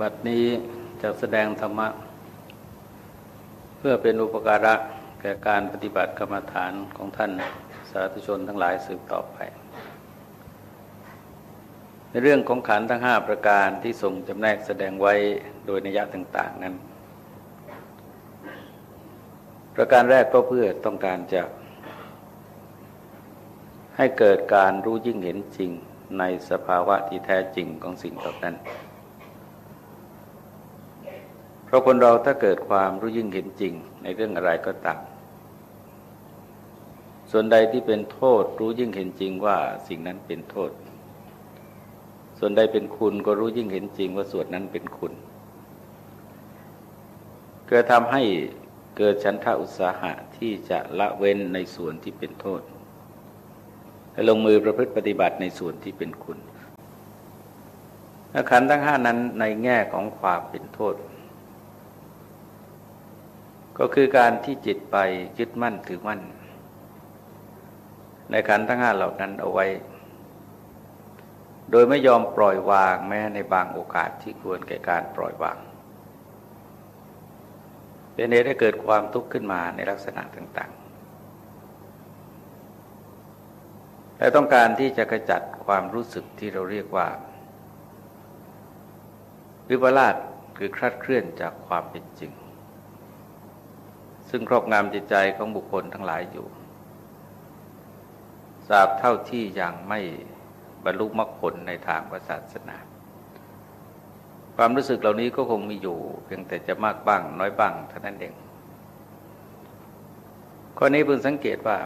บัดนี้จะแสดงธรรมะ เพื่อเป็นอุปการะแก่การปฏิบัติกรรมฐานของท่านสาธุชนทั้งหลายสืบต่อไป ในเรื่องของขันธ์ทั้งห้าประการที่ทรงจำแนกแสดงไว้โดยนิยะต่าง ๆนั้น ประการแรกก็เพื่อต้องการจะ ให้เกิดการรู้ยิ่งเห็นจริงในสภาวะที่แท้จริงของสิ่งเหล่านั้น ราะคนเราถ้าเกิดความรู้ยิ่งเห็นจริงในเรื่องอะไรก็ตาม ส่วนใดที่เป็นโทษรู้ยิ่งเห็นจริงว่าสิ่งนั้นเป็นโทษ ส่วนใดเป็นคุณก็รู้ยิ่งเห็นจริงว่าส่วนนั้นเป็นคุณ เกิดทำให้เกิดฉันทะอุตสาหะที่จะละเว้นในส่วนที่เป็นโทษให้ลงมือประพฤติปฏิบัติในส่วนที่เป็นคุณขันทั้งห้านั้นในแง่ของความเป็นโทษ ก็คือการที่จิตไปยึดมั่นถือมั่น ในขันธ์ทั้งห้าเหล่านั้นเอาไว้ โดยไม่ยอมปล่อยวางแม้ในบางโอกาสที่ควรแก่การปล่อยวาง เป็นเหตุให้เกิดความทุกข์ขึ้นมาในลักษณะต่างๆ และต้องการที่จะกระจัดความรู้สึกที่เราเรียกว่าวิปลาสคือคลาดเคลื่อนจากความเป็นจริง ซึ่งครอบงำจิตใจของบุคคลทั้งหลายอยู่ทราบเท่าที่ยังไม่บรรลุมรรคผลในทางศาสนา ความรู้สึกเหล่านี้ก็คงมีอยู่ เพียงแต่จะมากบ้างน้อยบ้างเท่านั้นเองข้อนี้เพิ่งสังเกตว่า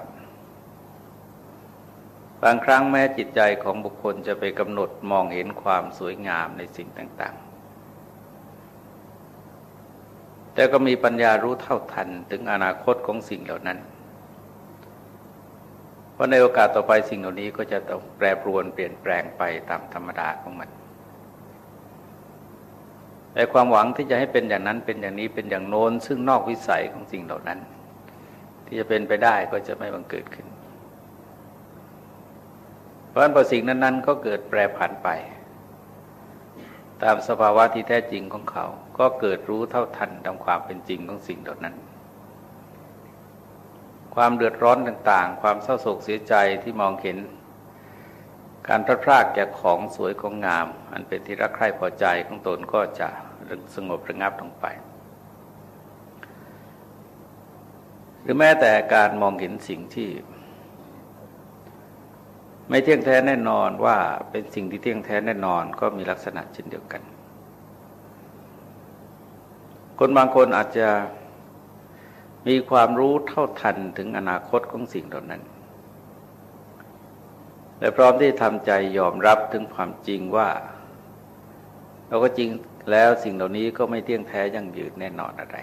บางครั้งแม้จิตใจของบุคคลจะไปกำหนดมองเห็นความสวยงามในสิ่งต่าง ๆ แต่ก็มีปัญญารู้เท่าทันถึงอนาคตของสิ่งเหล่านั้น เพราะในโอกาสต่อไปสิ่งเหล่านี้ก็จะต้องแปรปรวนเปลี่ยนแปลงไปตามธรรมดาของมันแต่ความหวังที่จะให้เป็นอย่างนั้นเป็นอย่างนี้เป็นอย่างโน้น ซึ่งนอกวิสัยของสิ่งเหล่านั้น ที่จะเป็นไปได้ก็จะไม่บังเกิดขึ้น เพราะฉะนั้นพอสิ่งนั้น ๆ ก็เกิดแปรผันไป ตามสภาวะที่แท้จริงของเขา ก็เกิดรู้เท่าทันตามความเป็นจริงของสิ่งเหล่านั้น ความเดือดร้อนต่าง ๆ ความเศร้าโศกเสียใจที่มองเห็น การพลาดพลาดแก่ของสวยของงาม อันเป็นที่รักใคร่พอใจของตนก็จะสงบระงับลงไป หรือแม้แต่การมองเห็นสิ่งที่ไม่เที่ยงแท้แน่นอนว่าเป็นสิ่งที่เที่ยงแท้แน่นอนก็มีลักษณะเช่นเดียวกัน คนบางคนอาจจะมีความรู้เท่าทันถึงอนาคตของสิ่งเหล่านั้น และพร้อมที่ทำใจยอมรับถึงความจริงว่า เราก็จริงแล้วสิ่งเหล่านี้ก็ไม่เที่ยงแท้ยั่งยืนแน่นอนอะไร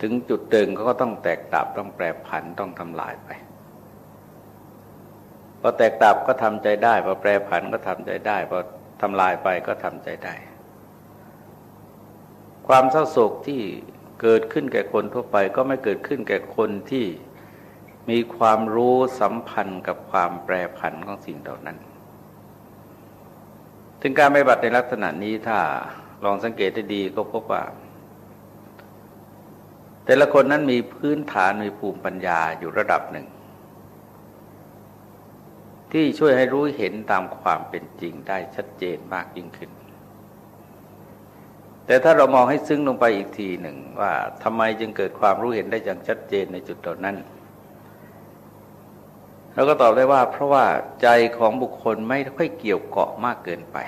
ถึงจุดเดิงก็ต้องแตกดับต้องแปรผันต้องทำลายไปพอแตกดับก็ทำใจได้พอแปรผันก็ทำใจได้พอทำลายไปก็ทำใจได้ ความเศร้าโศกที่เกิดขึ้นแก่คนทั่วไป ก็ไม่เกิดขึ้นแก่คนที่มีความรู้สัมพันธ์กับความแปรผันของสิ่งเหล่านั้น ถึงการไม่บัติในลักษณะนี้ถ้าลองสังเกตได้ดีก็พบว่า แต่ละคนนั้นมีพื้นฐานมีภูมิปัญญาอยู่ระดับหนึ่ง ที่ช่วยให้รู้เห็นตามความเป็นจริงได้ชัดเจนมากยิ่งขึ้น แต่ถ้าเรามองให้ซึ้งลงไปอีกทีหนึ่งว่าทำไมจึงเกิดความรู้เห็นได้อย่างชัดเจนในจุดเหล่านั้นเราก็ตอบได้ว่า เพราะว่าใจของบุคคลไม่ค่อยเกี่ยวเกาะมากเกินไป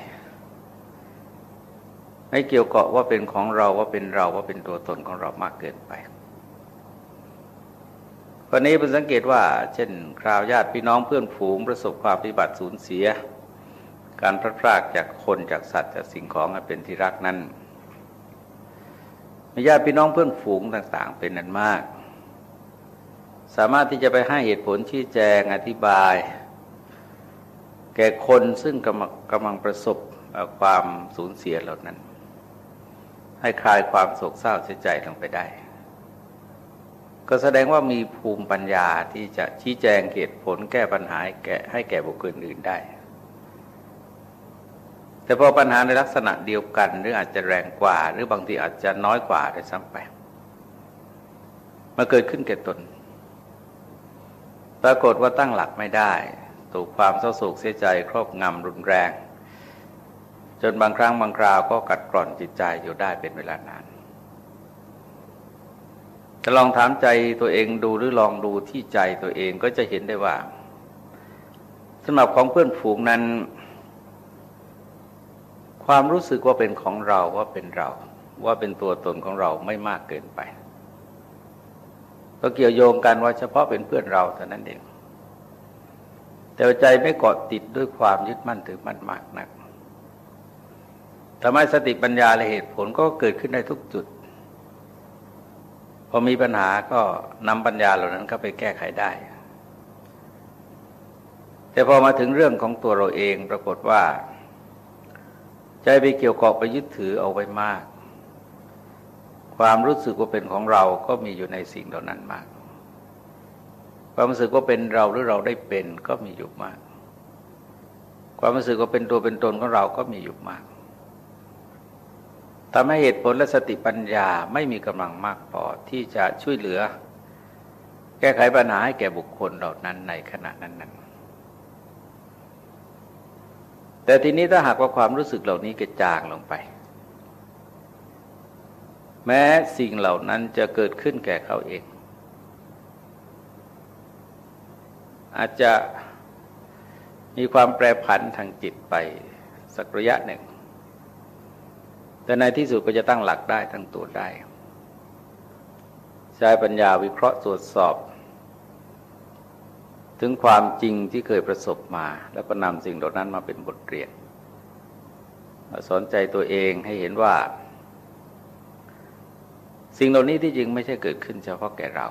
ไม่เกี่ยวเกาะว่าเป็นของเราว่าเป็นเราว่าเป็นตัวตนของเรามากเกินไปวันนี้เป็นสังเกตว่า เช่น คราวญาติพี่น้องเพื่อนฝูงประสบความพิบัติสูญเสีย การพลาดพลาดจากคนจากสัตว์จากสิ่งของเป็นที่รักนั้น ญาติพี่น้องเพื่อนฝูงต่าง ๆ เป็นนั้นมาก สามารถที่จะไปให้เหตุผลชี้แจงอธิบาย แก่คนซึ่งกำลังกำลังประสบความสูญเสียเหล่านั้น ให้คลายความโศกเศร้าเสียใจลงไปได้ ก็แสดงว่ามีภูมิปัญญาที่จะชี้แจงเหตุผลแก้ปัญหาแก่ให้แก่บุคคลอื่นได้ แต่พอปัญหาในลักษณะเดียวกัน หรืออาจจะแรงกว่า หรือบางทีอาจจะน้อยกว่าได้ซ้ำไปมาเกิดขึ้นแก่ตน ปรากฏว่าตั้งหลักไม่ได้ ถูกความเศร้าโศกเสียใจครอบงำรุนแรง จนบางครั้งบางคราวก็กัดกร่อนจิตใจอยู่ได้เป็นเวลานานจะลองถามใจตัวเองดูหรือลองดูที่ใจตัวเองก็จะเห็นได้ว่าสำหรับของเพื่อนฝูงนั้น ความรู้สึกว่าเป็นของเราว่าเป็นเรา ว่าเป็นตัวตนของเราไม่มากเกินไปก็เกี่ยวโยงกันว่าเฉพาะเป็นเพื่อนเราเท่านั้นเอง แต่ใจไม่เกาะติดด้วยความยึดมั่นถือมั่นมากนักทำให้สติปัญญาและเหตุผลก็เกิดขึ้นได้ทุกจุด พอมีปัญหาก็นำปัญญาเหล่านั้นเข้าไปแก้ไขได้ แต่พอมาถึงเรื่องของตัวเราเองปรากฏว่า ใจไปเกี่ยวเกาะไปยึดถือเอาไว้มาก ความรู้สึกว่าเป็นของเราก็มีอยู่ในสิ่งเหล่านั้นมาก ความรู้สึกว่าเป็นเราหรือเราได้เป็นก็มีอยู่มาก ความรู้สึกว่าเป็นตัวเป็นตนของเราก็มีอยู่มากทำให้เหตุผลและสติปัญญาไม่มีกำลังมากพอที่จะช่วยเหลือ แก้ไขปัญหาให้แก่บุคคลเหล่านั้นในขณะนั้นนั้น แต่ทีนี้ถ้าหากว่าความรู้สึกเหล่านี้กระจางลงไป แม้สิ่งเหล่านั้นจะเกิดขึ้นแก่เขาเอง อาจจะมีความแปรผันทางจิตไปสักระยะหนึ่ง แต่ในที่สุดก็จะตั้งหลักได้ทั้งตัวได้ ใช้ปัญญาวิเคราะห์ตรวจสอบ ถึงความจริงที่เคยประสบมา แล้วก็นำสิ่งเหล่านั้นมาเป็นบทเรียนสอนใจตัวเองให้เห็นว่า สิ่งเหล่านี้ที่จริงไม่ใช่เกิดขึ้นเฉพาะแก่เรา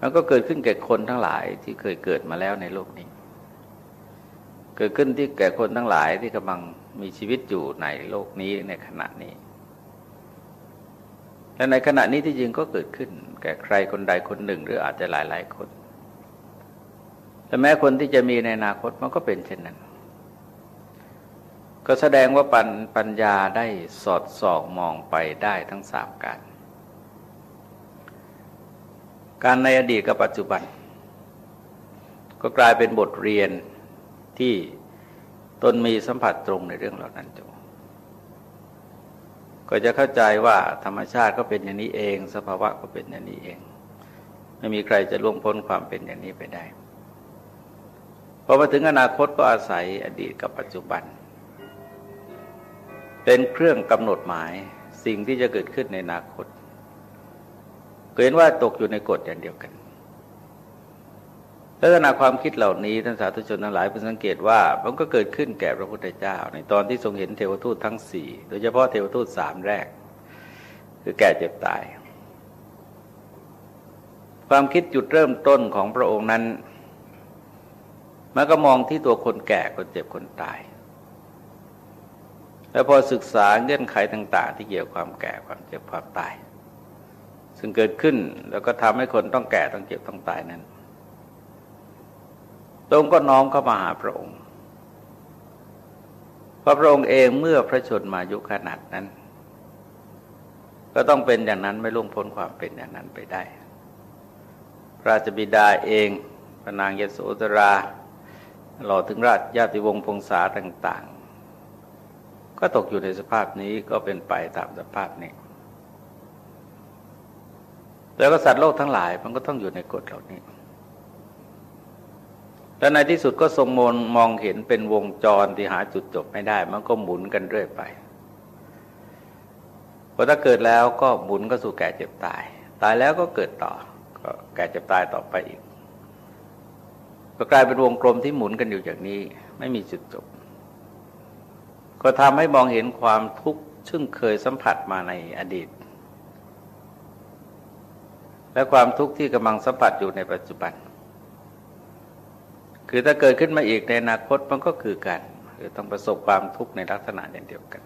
มันก็เกิดขึ้นแก่คนทั้งหลายที่เคยเกิดมาแล้วในโลกนี้ เกิดขึ้นที่แก่คนทั้งหลายที่กำลังมีชีวิตอยู่ในโลกนี้ในขณะนี้ และในขณะนี้ที่จริงก็เกิดขึ้น แก่ใครคนใดคนหนึ่ง หรืออาจจะหลายหลายคน แต่แม้คนที่จะมีในอนาคตมันก็เป็นเช่นนั้น ก็แสดงว่าปัญปญญาได้สอดส่องมองไปได้ทั้งสามการ การในอดีตกับปัจจุบัน ก็กลายเป็นบทเรียนที่ตนมีสัมผัสตรงในเรื่องเหล่านั้นจงก็จะเข้าใจว่าธรรมชาติก็เป็นอย่างนี้เอง สภาวะก็เป็นอย่างนี้เอง ไม่มีใครจะล่วงพ้นความเป็นอย่างนี้ไปได้ พอมาถึงอนาคตก็อาศัยอดีตกับปัจจุบัน เป็นเครื่องกำหนดหมายสิ่งที่จะเกิดขึ้นในอนาคตเห็นว่าตกอยู่ในกฎอย่างเดียวกันลักษณะความคิดเหล่านี้ท่านสาธุชนทั้งหลายเพิ่งสังเกตว่ามันก็เกิดขึ้นแก่พระพุทธเจ้า ในตอนที่ทรงเห็นเทวทูตทั้งสี่โดยเฉพาะเทวทูตสามแรก คือแก่เจ็บตาย ความคิดจุดเริ่มต้นของพระองค์นั้น มันก็มองที่ตัวคนแก่คนเจ็บคนตาย แล้วพอศึกษาเงื่อนไขต่าง ๆ ที่เกี่ยวความแก่ความเจ็บความตาย ซึ่งเกิดขึ้นแล้วก็ทำให้คนต้องแก่ต้องเจ็บต้องตายนั้นตรงก็น้อมเข้ามาหาพระองค์พระพระองค์เองเมื่อพระชนมายุขนาดนั้น ก็ต้องเป็นอย่างนั้นไม่ล่วงพ้นความเป็นอย่างนั้นไปได้ พระราชบิดาเองพระนางยโสธรา หล่อถึงราชญาติวงศ์พงษาต่าง ๆ ก็ตกอยู่ในสภาพนี้ก็เป็นไปตามสภาพนี้ แล้วก็สัตว์โลกทั้งหลายมันก็ต้องอยู่ในกฎเหล่านี้ และในที่สุดก็ทรงมนมองเห็นเป็นวงจรที่หาจุดจบไม่ได้ มันก็หมุนกันเรื่อยไปพอถ้าเกิดแล้วก็หมุนก็สู่แก่เจ็บตาย ตายแล้วก็เกิดต่อ ก็แก่เจ็บตายต่อไปอีก ก็กลายเป็นวงกลมที่หมุนกันอยู่อย่างนี้ ไม่มีจุดจบ ก็ทำให้มองเห็นความทุกข์ซึ่งเคยสัมผัสมาในอดีต และความทุกข์ที่กำลังสัมผัสอยู่ในปัจจุบัน คือถ้าเกิดขึ้นมาอีกในอนาคตมันก็คือกันคือต้องประสบความทุกข์ในลักษณะเดียวกัน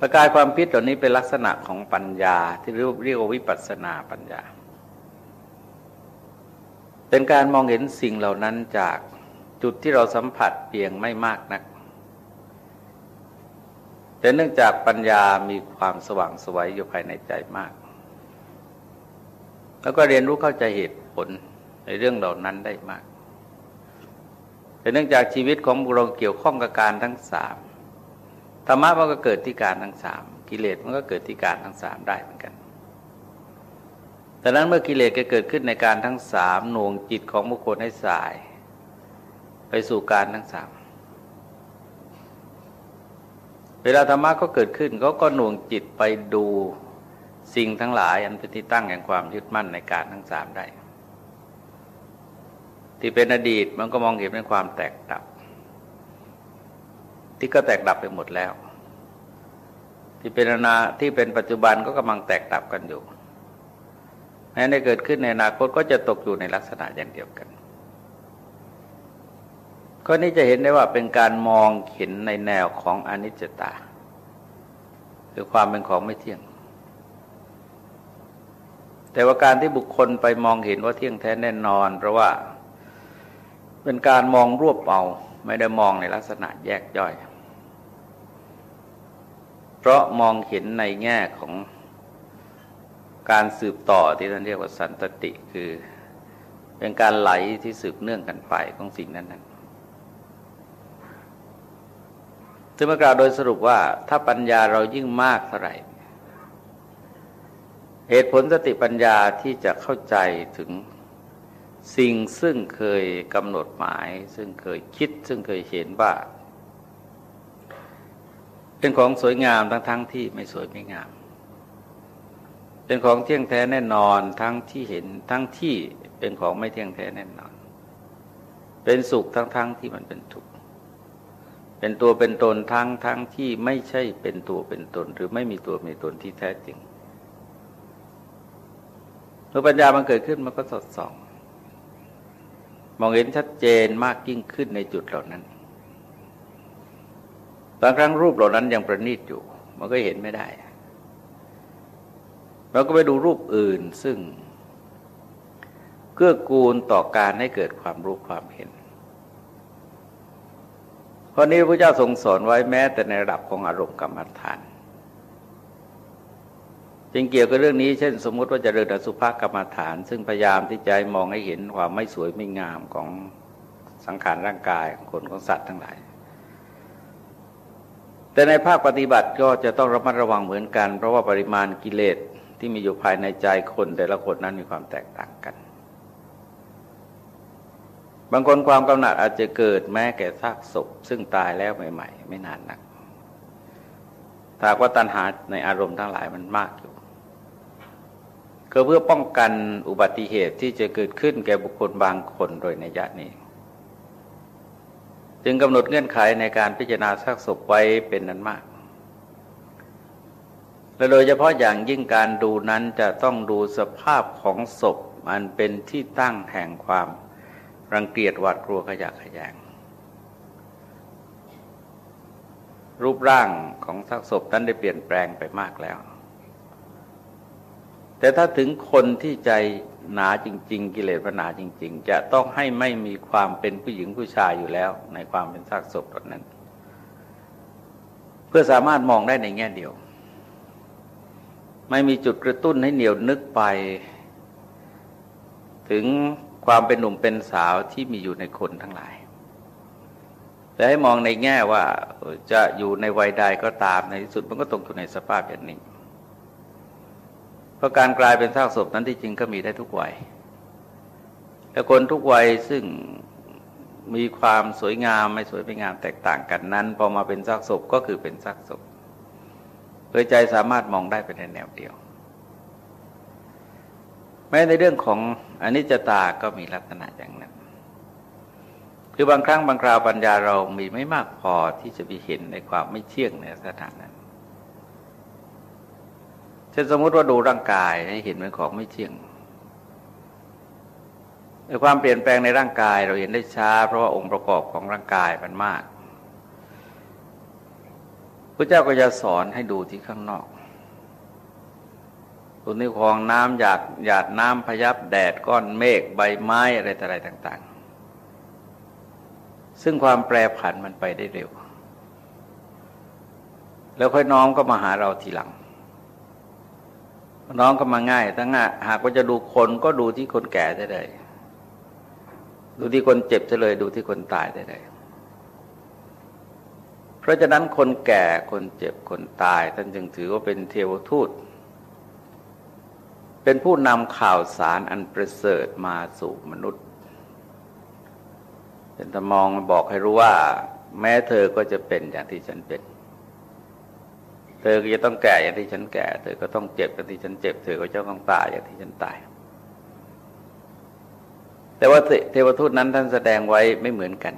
ประกายความพิษเหล่านี้เป็นลักษณะของปัญญาที่เรียกว่าวิปัสสนาปัญญา เป็นการมองเห็นสิ่งเหล่านั้นจากจุดที่เราสัมผัสเพียงไม่มากนัก แต่เนื่องจากปัญญามีความสว่างสวัยอยู่ภายในใจมาก แล้วก็เรียนรู้เข้าใจเหตุผลในเรื่องเหล่านั้นได้มาก แต่เนื่องจากชีวิตของบุเราเกี่ยวข้องกับการทั้งสามธรรมะมันก็เกิดที่การทั้งสามกิเลสมันก็เกิดที่การทั้งสามได้เหมือนกัน แต่นั้นเมื่อกิเลสเกิดขึ้นในการทั้งสามหน่วงจิตของบุคคลให้สาย ไปสู่การทั้งสามเวลาธรรมะก็เกิดขึ้นเขาก็หน่วงจิตไปดูสิ่งทั้งหลาย อันเป็นที่ตั้งแห่งความยึดมั่นในการทั้งสามได้ ที่เป็นอดีตมันก็มองเห็นเป็นความแตกดับ ที่ก็แตกดับไปหมดแล้ว ที่เป็นอนาที่เป็นปัจจุบันก็กำลังแตกดับกันอยู่ แม้ในเกิดขึ้นในอนาคตก็จะตกอยู่ในลักษณะอย่างเดียวกันข้อนี้จะเห็นได้ว่าเป็นการมองเห็นในแนวของอนิจจตา คือความเป็นของไม่เที่ยง แต่ว่าการที่บุคคลไปมองเห็นว่าเที่ยงแท้แน่นอน เพราะว่าเป็นการมองรวบเอาไม่ได้มองในลักษณะแยกย่อย เพราะมองเห็นในแง่ของ การสืบต่อที่ท่านเรียกว่าสันตติคือเป็นการไหลที่สืบเนื่องกันไปของสิ่งนั้นนั้นซึ่งเมื่อกล่าวโดยสรุปว่าถ้าปัญญาเรายิ่งมากเท่าไหร่เหตุผลสติปัญญาที่จะเข้าใจถึงสิ่งซึ่งเคยกำหนดหมาย ซึ่งเคยคิด ซึ่งเคยเห็นว่า เป็นของสวยงามทั้งทั้งที่ไม่สวยไม่งาม เป็นของเที่ยงแท้แน่นอนทั้งที่เห็นทั้งที่เป็นของไม่เที่ยงแท้แน่นอน เป็นสุขทั้งทั้งที่มันเป็นทุกข์เป็นตัวเป็นตนทั้งทั้งที่ไม่ใช่เป็นตัวเป็นตน หรือไม่มีตัวมีตนที่แท้จริงเมื่อปัญญามันเกิดขึ้นมันก็สดส่อง มองเห็นชัดเจนมากยิ่งขึ้นในจุดเหล่านั้นบางครั้งรูปเหล่านั้นยังประณีตอยู่ มันก็เห็นไม่ได้ เราก็ไปดูรูปอื่นซึ่งเกื้อกูลต่อการให้เกิดความรู้ความเห็นข้อนี้พระเจ้าทรงสอนไว้แม้แต่ในระดับของอารมณ์กรรมฐาน จึงเกี่ยวกับเรื่องนี้เช่น สมมติว่าจะเริญอสุภกรรมฐาน ซึ่งพยายามที่จะมองให้เห็นความไม่สวยไม่งามของสังขารร่างกายของคนของสัตว์ทั้งหลายแต่ในภาคปฏิบัติก็จะต้องระมัดระวังเหมือนกัน เพราะว่าปริมาณกิเลส ที่มีอยู่ภายในใจคนแต่ละคนนั้นมีความแตกต่างกัน บางคนความกำหนัดอาจจะเกิดแม้แก่ซากศพซึ่งตายแล้วใหม่ ๆ ไม่นานนักถ้าว่าตัณหาในอารมณ์ทั้งหลายมันมากอยู่ก็เพื่อป้องกันอุบัติเหตุที่จะเกิดขึ้นแก่บุคคลบางคนโดยในญาตินี้ จึงกำหนดเงื่อนไขในการพิจารณาซากศพไว้เป็นนั้นมาก และโดยเฉพาะอย่างยิ่งการดูนั้นจะต้องดูสภาพของศพมันเป็นที่ตั้งแห่งความรังเกียจหวาดกลัวขยะขยง รูปร่างของซากศพนั้นได้เปลี่ยนแปลงไปมากแล้ว แต่ถ้าถึงคนที่ใจหนาจริง ๆ กิเลสหนาจริง ๆ จะต้องให้ไม่มีความเป็นผู้หญิงผู้ชายอยู่แล้ว ในความเป็นซากศพตนั้น เพื่อสามารถมองได้ในแง่เดียว ไม่มีจุดกระตุ้นให้เหนียวนึกไป ถึงความเป็นหนุ่มเป็นสาวที่มีอยู่ในคนทั้งหลายแต่ให้มองในแง่ว่าจะอยู่ในวัยใดก็ตามในที่สุดมันก็ตกอยู่ในสภาพอย่างนี้ เพราะการกลายเป็นซากศพนั้นที่จริงก็มีได้ทุกวัยแต่คนทุกวัยซึ่งมีความสวยงามไม่สวยไม่งามแตกต่างกันนั้น พอมาเป็นซากศพก็คือเป็นซากศพ โดยใจสามารถมองได้เป็นในแนวเดียว แม้ในเรื่องของอนิจจตาก็มีลักษณะอย่างนั้น คือบางครั้งบางคราวปัญญาเรามีไม่มากพอที่จะไปเห็นในความไม่เที่ยงในสถานนั้นเช่นสมมติว่าดูร่างกายให้เห็นเป็นของไม่เที่ยงในความเปลี่ยนแปลงในร่างกายเราเห็นได้ช้า เพราะว่าองค์ประกอบของร่างกายมันมาก พระเจ้าก็จะสอนให้ดูที่ข้างนอกตัวนี้ของน้ำหยาดหยาดน้ำพยับแดดก้อนเมฆใบไม้อะไรต่อะไรต่าง ๆ ซึ่งความแปรผันมันไปได้เร็ว แล้วค่อยน้องก็มาหาเราทีหลัง น้องก็มาง่ายถ้าง่าหากว่าจะดูคนก็ดูที่คนแก่ได้เลย ดูที่คนเจ็บจะเลย ดูที่คนตายได้เลย เพราะฉะนั้นคนแก่คนเจ็บคนตาย ท่านจึงถือว่าเป็นเทวทูต เป็นผู้นำข่าวสารอันประเสริฐมาสู่มนุษย์ เป็นตมองบอกให้รู้ว่า แม้เธอก็จะเป็นอย่างที่ฉันเป็น เธอก็จะต้องแก่อย่างที่ฉันแก่ เธอก็ต้องเจ็บอย่างที่ฉันเจ็บ เธอก็จะต้องตายอย่างที่ฉันตายแต่ว่าเทวทูตนั้นท่านแสดงไว้ไม่เหมือนกัน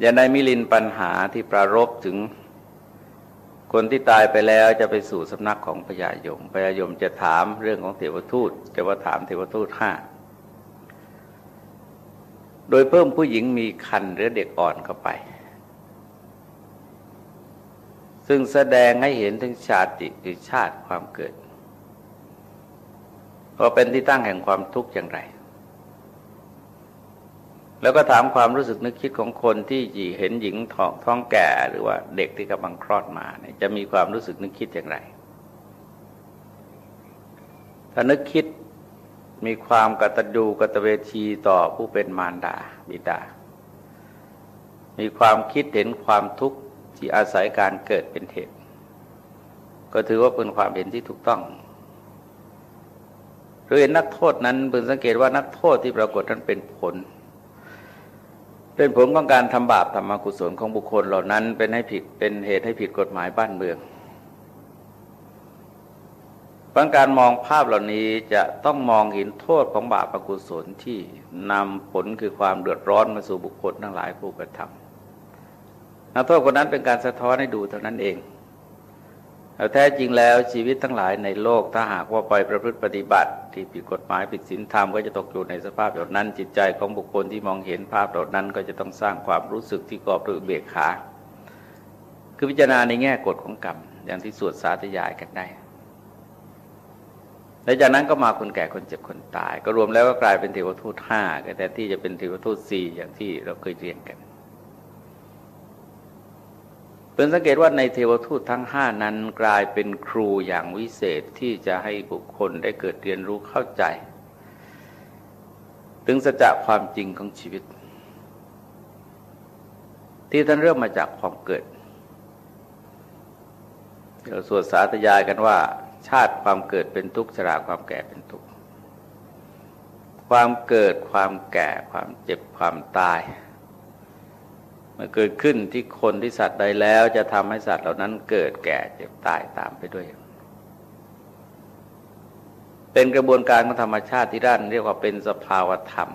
อย่างในมิลินปัญหาที่ปรารบถึงคนที่ตายไปแล้วจะไปสู่สำนักของพญายมพญายมจะถามเรื่องของเทวทูตจะว่าถามเทวทูตห้าโดยเพิ่มผู้หญิงมีคันหรือเด็กอ่อนเข้าไป ซึ่งแสดงให้เห็นถึงชาติคือชาติความเกิดว่าเป็นที่ตั้งแห่งความทุกข์อย่างไร แล้วก็ถามความรู้สึกนึกคิดของคนที่เห็นหญิงท้องท้องแก่หรือว่าเด็กที่กำลังคลอดมาเนี่ยจะมีความรู้สึกนึกคิดอย่างไร ถ้านึกคิดมีความกตัญญูกตเวทีต่อผู้เป็นมารดาบิดา มีความคิดเห็นความทุกข์ที่อาศัยการเกิดเป็นเหตุก็ถือว่าเป็นความเห็นที่ถูกต้องหรือเห็นนักโทษนั้นเพิ่งสังเกตว่านักโทษที่ปรากฏนั้นเป็นผล เป็นผลของการทำบาปทำอกุศลของบุคคลเหล่านั้นเป็นให้ผิดเป็นเหตุให้ผิดกฎหมายบ้านเมืองพังการมองภาพเหล่านี้จะต้องมองเห็นโทษของบาปอกุศลที่นำผลคือความเดือดร้อนมาสู่บุคคลทั้งหลายผู้กระทำนักโทษคนนั้นเป็นการสะท้อนให้ดูเท่านั้นเองแต่แท้จริงแล้วชีวิตทั้งหลายในโลกถ้าหากว่าไปประพฤติปฏิบัติ ที่ผิดกฎหมายผิดศีลธรรมก็จะตกอยู่ในสภาพแบบนั้น จิตใจของบุคคลที่มองเห็นภาพเหล่านั้น ก็จะต้องสร้างความรู้สึกที่กอบหรือเบียกขา คือพิจารณาในแง่กฎของกรรม อย่างที่สวดสาธยายกันได้และจากนั้นก็มาคนแก่คนเจ็บคนตาย ก็รวมแล้วก็กลายเป็นเทวทูตห้าแต่ที่จะเป็นเทวทูตสี่อย่างที่เราเคยเรียนกัน เป็นสังเกตว่าในเทวทูตทั้งห้านั้นกลายเป็นครูอย่างวิเศษที่จะให้บุคคลได้เกิดเรียนรู้เข้าใจ ถึงสัจจะความจริงของชีวิต ที่ท่านเริ่มมาจากความเกิดเราสวดสาธยายกันว่า ชาติความเกิดเป็นทุกข์ชราความแก่เป็นทุกข์ความเกิดความแก่ความเจ็บความตาย มื่อเกิดขึ้นที่คนที่สัตว์ใดแล้ว จะทำให้สัตว์เหล่านั้นเกิดแก่เจ็บตายตามไปด้วย เป็นกระบวนการของธรรมชาติที่ด้านเรียกว่าเป็นสภาวธรรม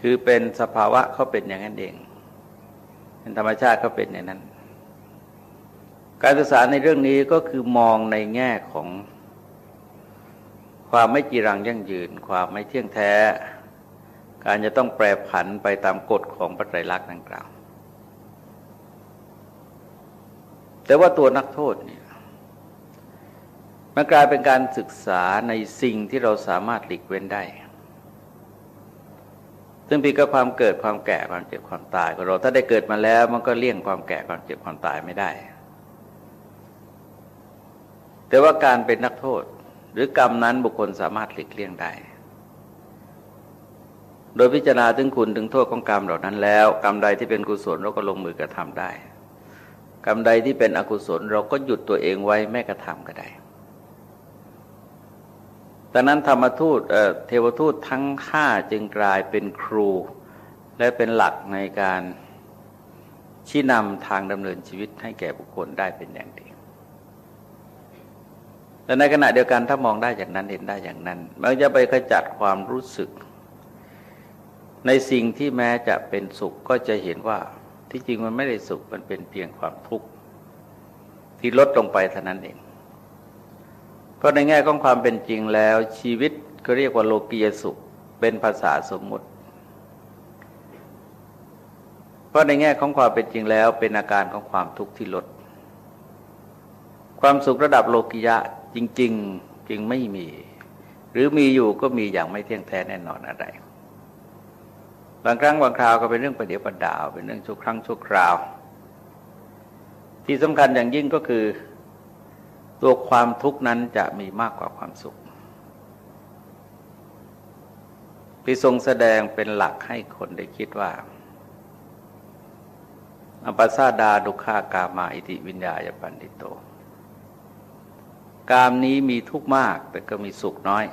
คือเป็นสภาวะเขาเป็นอย่างนั้นเอง เป็นธรรมชาติเขาเป็นอย่างนั้น การศึกษาในเรื่องนี้ก็คือมองในแง่ของความไม่จีรังยั่งยืน ความไม่เที่ยงแท้ การจะต้องแปรผันไปตามกฎของปัจจัยลักษณ์ดังกล่าว แต่ว่าตัวนักโทษเนี่ยมันกลายเป็นการศึกษาในสิ่งที่เราสามารถหลีกเว้นได้ ซึ่งปีกับความเกิดความแก่ความเจ็บความตายของเราถ้าได้เกิดมาแล้ว มันก็เลี่ยงความแก่ความเจ็บความตายไม่ได้ แต่ว่าการเป็นนักโทษ หรือกรรมนั้นบุคคลสามารถหลีกเลี่ยงได้ โดยพิจารณาถึงคุณถึงโทษของกรรมเหล่านั้นแล้ว กรรมใดที่เป็นกุศลเราก็ลงมือกระทำได้ กรรมใดที่เป็นอกุศลเราก็หยุดตัวเองไว้ไม่กระทำก็ได้ดังนั้นธรรมทูตเทวทูตทั้งห้าจึงกลายเป็นครู และเป็นหลักในการชี้นำทางดำเนินชีวิตให้แก่บุคคลได้เป็นอย่างดีแต่ในขณะเดียวกันถ้ามองได้อย่างนั้นเห็นได้อย่างนั้น มันจะไปขจัดความรู้สึก ในสิ่งที่แม้จะเป็นสุขก็จะเห็นว่าที่จริงมันไม่ได้สุขมันเป็นเพียงความทุกข์ที่ลดลงไปเท่านั้นเอง เพราะในแง่ของความเป็นจริงแล้วชีวิตก็เรียกว่าโลกียสุขเป็นภาษาสมมุติ เพราะในแง่ของความเป็นจริงแล้วเป็นอาการของความทุกข์ที่ลด ความสุขระดับโลกิยะจริง ๆ จึงไม่มี หรือมีอยู่ก็มีอย่างไม่เที่ยงแท้แน่นอนอะไร บางครั้งบางคราวก็เป็นเรื่องประเดี๋ยวประดาว เป็นเรื่องชั่วครั้งชั่วคราว ที่สำคัญอย่างยิ่งก็คือ ตัวความทุกข์นั้นจะมีมากกว่าความสุข ที่ทรงแสดงเป็นหลักให้คนได้คิดว่าอปัสสาดาดุขากามาอิติวิญญาญปันติโต กามนี้มีทุกข์มากแต่ก็มีสุขน้อย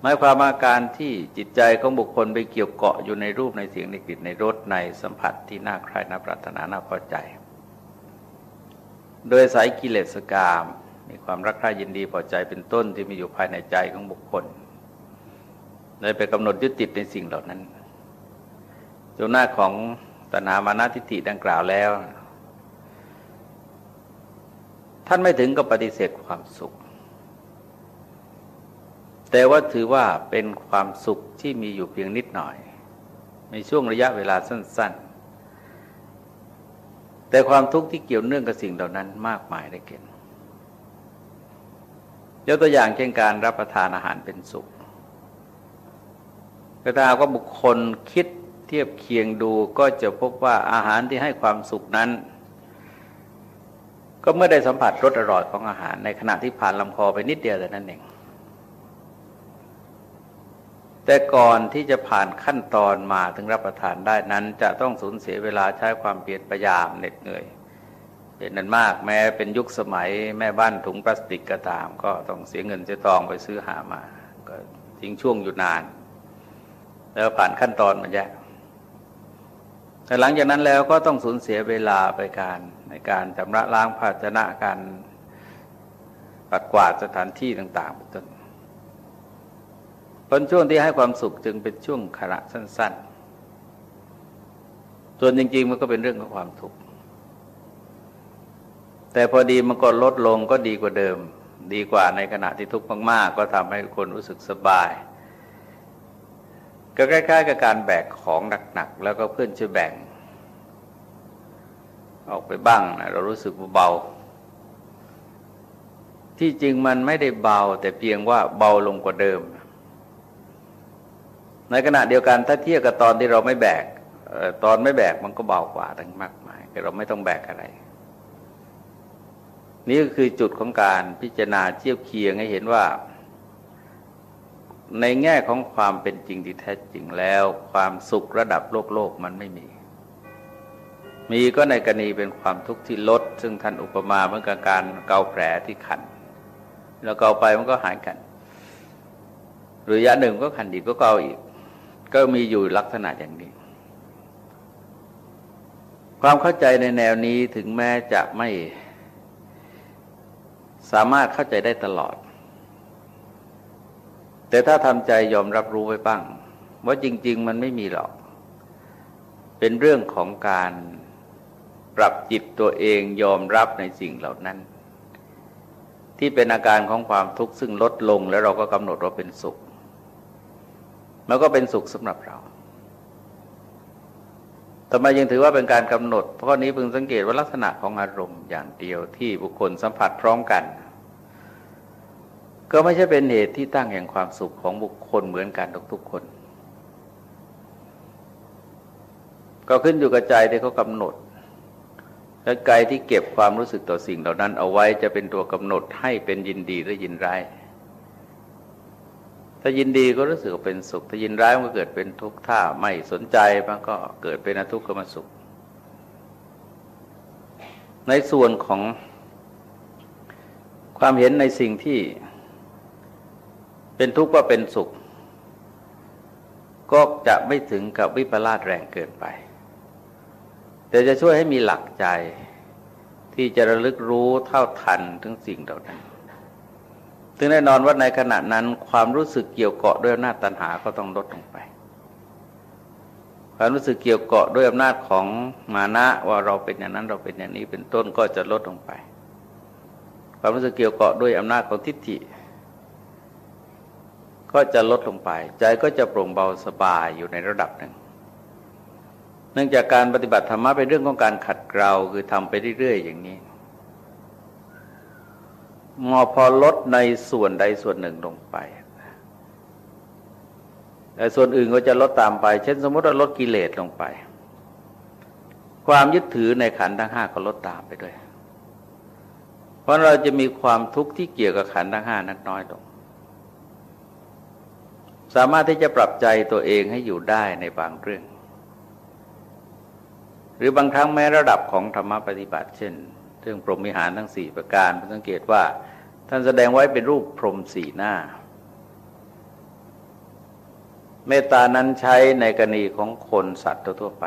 หมายความอาการที่จิตใจของบุคคลไปเกี่ยวเกาะอยู่ในรูปในเสียงในกลิ่นในรสในสัมผัสที่น่าใคร่น่าปรารถนาน่าพอใจ โดยสายกิเลสกาม มีความรักใคร่ยินดีพอใจเป็นต้นที่มีอยู่ภายในใจของบุคคลเลยไปกำหนดยึดติดในสิ่งเหล่านั้นจนหน้าของตนามานาทิฏฐิดังกล่าวแล้ว ท่านไม่ถึงกับปฏิเสธความสุข แต่ว่าถือว่าเป็นความสุขที่มีอยู่เพียงนิดหน่อย ในช่วงระยะเวลาสั้น ๆ แต่ความทุกข์ที่เกี่ยวเนื่องกับสิ่งเหล่านั้นมากมายได้เกินยกตัวอย่างเช่นการรับประทานอาหารเป็นสุขแต่ถ้าว่าบุคคลคิดเทียบเคียงดูก็จะพบว่าอาหารที่ให้ความสุขนั้น ก็เมื่อได้สัมผัสรสอร่อยของอาหารในขณะที่ผ่านลำคอไปนิดเดียวแต่นั้นเอง แต่ก่อนที่จะผ่านขั้นตอนมาถึงรับประทานได้นั้น จะต้องสูญเสียเวลาใช้ความเพียรพยายามเหน็ดเหนื่อย เป็นนั้นมากแม้เป็นยุคสมัยแม่บ้านถุงพลาสติกก็ตาม ก็ต้องเสียเงินเสียทองไปซื้อหามา ก็ทิ้งช่วงอยู่นาน แล้วผ่านขั้นตอนมาแยกแต่หลังจากนั้นแล้วก็ต้องสูญเสียเวลาไปการในการชำระล้างภาชนะการปัดกวาดสถานที่ต่างๆเป็นต้น เป็นช่วงที่ให้ความสุขจึงเป็นช่วงขณะสั้น ๆ ส่วนจริง ๆ มันก็เป็นเรื่องของความทุกข์ แต่พอดีมันก็ลดลงก็ดีกว่าเดิม ดีกว่าในขณะที่ทุกข์มากๆ ก็ทำให้คนรู้สึกสบาย ก็คล้ายๆ กับการแบกของหนักๆ แล้วก็เพื่อนช่วยแบ่ง ออกไปบ้างนะเรารู้สึกเบาที่จริงมันไม่ได้เบา แต่เพียงว่าเบาลงกว่าเดิม ในขณะเดียวกันถ้าเทียบกับตอนที่เราไม่แบกตอนไม่แบกมันก็เบากว่าทั้งมากมายแต่เราไม่ต้องแบกอะไร นี่ก็คือจุดของการพิจารณาเทียบเคียงให้เห็นว่า ในแง่ของความเป็นจริงที่แท้จริงแล้ว ความสุขระดับโลกโลกมันไม่มี มีก็ในกรณีเป็นความทุกข์ที่ลด ซึ่งท่านอุปมาเหมือนกับการเกาแผลที่ขัน แล้วเกาไปมันก็หายกัน หรือยะหนึ่งก็ขันดีก็เกาอีก ก็มีอยู่ลักษณะอย่างนี้ ความเข้าใจในแนวนี้ถึงแม้จะไม่สามารถเข้าใจได้ตลอด แต่ถ้าทำใจยอมรับรู้ไว้บ้าง ว่าจริง ๆ มันไม่มีหรอก เป็นเรื่องของการปรับจิตตัวเองยอมรับในสิ่งเหล่านั้น ที่เป็นอาการของความทุกข์ซึ่งลดลงแล้วเราก็กำหนดว่าเป็นสุข มันก็เป็นสุขสำหรับเราทำไมยังถือว่าเป็นการกำหนด เพราะนี้พึงสังเกตว่าลักษณะของอารมณ์อย่างเดียวที่บุคคลสัมผัสพร้อมกัน ก็ไม่ใช่เป็นเหตุที่ตั้งแห่งความสุขของบุคคลเหมือนกันทุกๆคน ก็ขึ้นอยู่กับใจที่เขากำหนด และกายที่เก็บความรู้สึกต่อสิ่งเหล่านั้นเอาไว้จะเป็นตัวกำหนดให้เป็นยินดีหรือยินร้าย ถ้ายินดีก็รู้สึกเป็นสุข ถ้ายินร้ายมันก็เกิดเป็นทุกข์ ถ้าไม่สนใจมันก็เกิดเป็นอทุกข์ก็มาสุข ในส่วนของความเห็นในสิ่งที่เป็นทุกข์ว่าเป็นสุข ก็จะไม่ถึงกับวิปลาสแรงเกินไป แต่จะช่วยให้มีหลักใจที่จะระลึกรู้เท่าทันถึงสิ่งเหล่านั้น ถึงแน่นอนว่าในขณะนั้นความรู้สึกเกี่ยวเกาะด้วยอำนาจตัณหาก็ต้องลดลงไป ความรู้สึกเกี่ยวเกาะด้วยอำนาจของมานะว่าเราเป็นอย่างนั้นเราเป็นอย่างนี้เป็นต้นก็จะลดลงไป ความรู้สึกเกี่ยวเกาะด้วยอำนาจของทิฏฐิ ก็จะลดลงไป ใจก็จะโปร่งเบาสบายอยู่ในระดับหนึ่งเนื่องจากการปฏิบัติธรรมะเป็นเรื่องของการขัดเกลาคือทำไปเรื่อยๆอย่างนี้ งอพอลดในส่วนใดส่วนหนึ่งลงไปแต่ส่วนอื่นก็จะลดตามไป เช่นสมมติว่าลดกิเลสลงไป ความยึดถือในขันธ์ทั้งห้าก็ลดตามไปด้วย เพราะเราจะมีความทุกข์ที่เกี่ยวกับขันธ์ทั้งห้านั้นน้อยลง สามารถที่จะปรับใจตัวเองให้อยู่ได้ในบางเรื่อง หรือบางครั้งแม้ระดับของธรรมปฏิบัติ เช่น เรื่องพรหมิหารทั้งสี่ประการสังเกตว่า ท่านแสดงไว้เป็นรูปพรหมสี่หน้า เมตตานั้นใช้ในกรณีของคนสัตว์ทั่วไป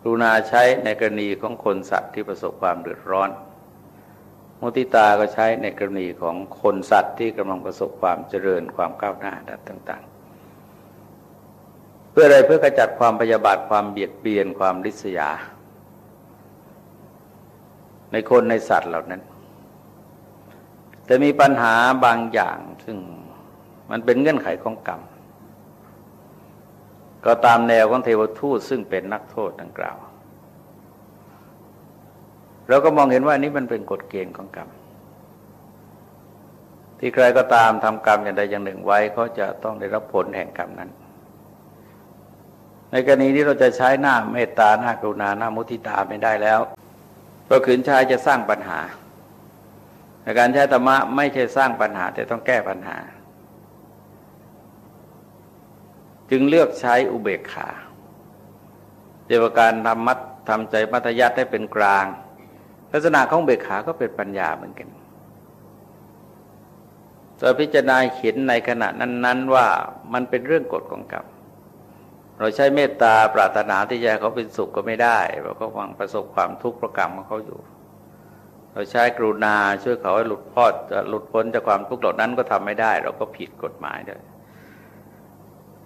กรุณาใช้ในกรณีของคนสัตว์ที่ประสบความเดือดร้อน มุติตาก็ใช้ในกรณีของคนสัตว์ที่กำลังประสบความเจริญความก้าวหน้าต่าง ๆ เพื่ออะไรเพื่อกระจัดความพยาบาทความเบียดเบียนความริษยา ในคนในสัตว์เหล่านั้น แต่มีปัญหาบางอย่างซึ่งมันเป็นเงื่อนไขของกรรม ก็ตามแนวของเทวทูตซึ่งเป็นนักโทษดังกล่าว เราก็มองเห็นว่านี้มันเป็นกฎเกณฑ์ของกรรม ที่ใครก็ตามทำกรรมอย่างใดอย่างหนึ่งไว้เขาจะต้องได้รับผลแห่งกรรมนั้นในกรณีนี้เราจะใช้หน้าเมตตาหน้ากรุณาหน้ามุทิตาไม่ได้แล้ว เพราะขืนใช้จะสร้างปัญหาในการใช้ธรรมะไม่ใช่สร้างปัญหา แต่ต้องแก้ปัญหา จึงเลือกใช้อุเบกขาเดียวการทำมัดทำใจมัธยัติให้เป็นกลาง ลักษณะของเบกขาก็เป็นปัญญาเหมือนกันจะพิจารณาเห็นในขณะนั้น ๆ ว่ามันเป็นเรื่องกฎของกรรม เราใช้เมตตาปรารถนาที่จะเขาเป็นสุขก็ไม่ได้เราก็วังประสบความทุกข์ประกรรมของเขาอยู่ เราใช้กรุณาช่วยเขาให้หลุดพ้นหลุดพ้นจากความทุกข์เหล่านั้นก็ทำไม่ได้ เราก็ผิดกฎหมายด้วย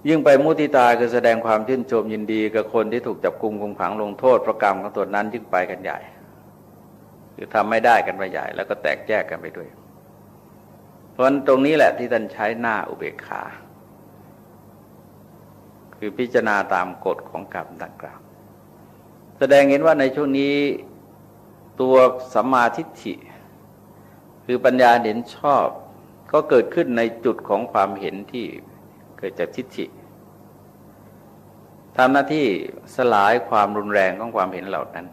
ยิ่งไปมุติตาคือแสดงความชื่นชมยินดีกับคนที่ถูกจับกุมคุมขังลงโทษประกรรมของตัวนั้นยิ่งไปกันใหญ่คือทำไม่ได้กันไปใหญ่ แล้วก็แตกแยกกันไปด้วย เพราะตรงนี้แหละที่ท่านใช้หน้าอุเบกขา คือพิจารณาตามกฎของกรรมดังกล่าว แสดงเห็นว่าในช่วงนี้ตัวสัมมาทิฏฐิ คือปัญญาเห็นชอบ ก็เกิดขึ้นในจุดของความเห็นที่เกิดจากทิฏฐิทำหน้าที่สลายความรุนแรงของความเห็นเหล่านั้น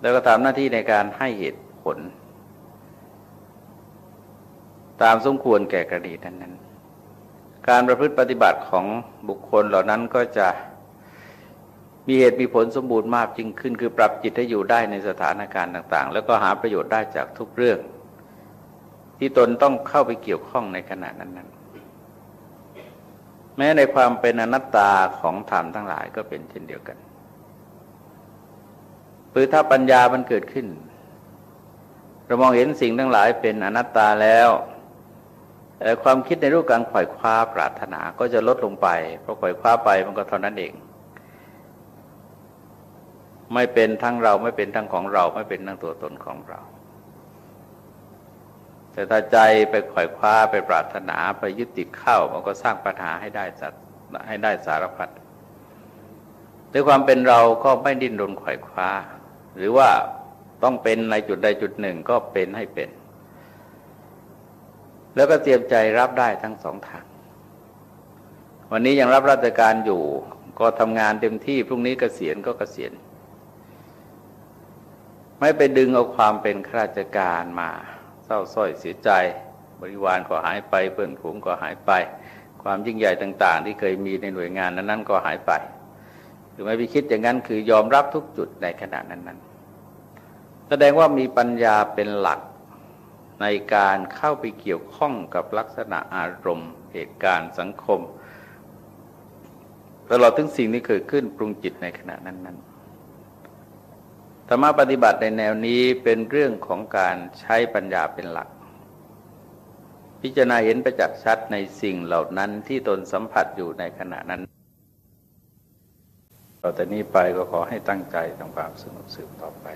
แล้วก็ทำหน้าที่ในการให้เหตุผล ตามสมควรแก่กรณีนั้น การประพฤติปฏิบัติของบุคคลเหล่านั้นก็จะมีเหตุมีผลสมบูรณ์มากจริงขึ้น คือปรับจิตให้อยู่ได้ในสถานการณ์ต่าง ๆ แล้วก็หาประโยชน์ได้จากทุกเรื่อง ที่ตนต้องเข้าไปเกี่ยวข้องในขณะนั้น ๆ แม้ในความเป็นอนัตตาของธรรมทั้งหลายก็เป็นเช่นเดียวกันคือถ้าปัญญามันเกิดขึ้นเรามองเห็นสิ่งทั้งหลายเป็นอนัตตาแล้ว ความคิดในรูปการขวายคว้าปรารถนาก็จะลดลงไปเพราะขวายคว้าไปมันก็เท่านั้นเอง ไม่เป็นทั้งเราไม่เป็นทั้งของเรา ไม่เป็นทั้งตัวตนของเรา แต่ถ้าใจไปขวายคว้าไปปรารถนาไปยึดติดเข้ามันก็สร้างปัญหาให้ได้สัตให้ได้สารพัดด้วยความเป็นเราก็ไม่ดิ้นรนขวายคว้า หรือว่าต้องเป็นในจุดใดจุดหนึ่งก็เป็นให้เป็น แล้วก็เตรียมใจรับได้ทั้งสองทาง วันนี้ยังรับราชการอยู่ ก็ทำงานเต็มที่พรุ่งนี้กเกษียณก็เกษียณ ไม่ไปดึงเอาความเป็นข้าราชการมา เศร้าส้อยเสียใจ บริวารก็หายไปเพื่อนฝูงก็หายไป ความยิ่งใหญ่ต่าง ๆ ที่เคยมีในหน่วยงานนั้นๆก็หายไปหรือไม่ไปคิดอย่างนั้นคือยอมรับทุกจุดในขณะนั้นๆแสดงว่ามีปัญญาเป็นหลัก ในการเข้าไปเกี่ยวข้องกับลักษณะอารมณ์ เหตุการณ์สังคม ตลอดถึงสิ่งที่เกิดขึ้นปรุงจิตในขณะนั้นๆธรรมะปฏิบัติในแนวนี้เป็นเรื่องของการใช้ปัญญาเป็นหลัก พิจารณาเห็นประจักษ์ชัดในสิ่งเหล่านั้นที่ตนสัมผัสอยู่ในขณะนั้นต่อแต่นี้ไปก็ขอให้ตั้งใจทำความสงบสืบต่อไป